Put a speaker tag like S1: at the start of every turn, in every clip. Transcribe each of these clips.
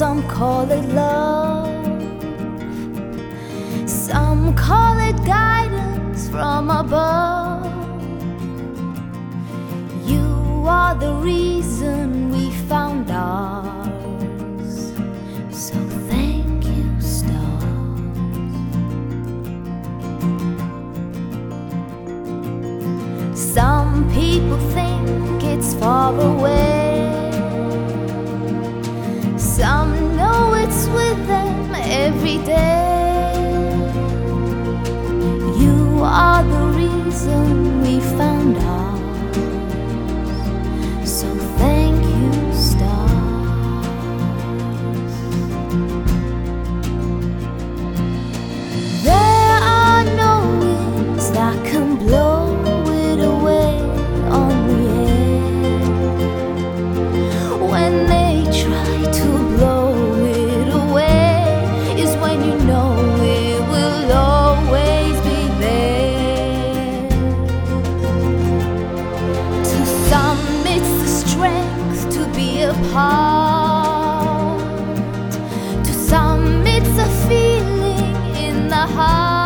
S1: Some call it love, some call it guidance from above. You are the reason we found ours. So thank you, stars. Some people think it's far away. some To some, it's a feeling in the heart.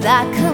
S1: that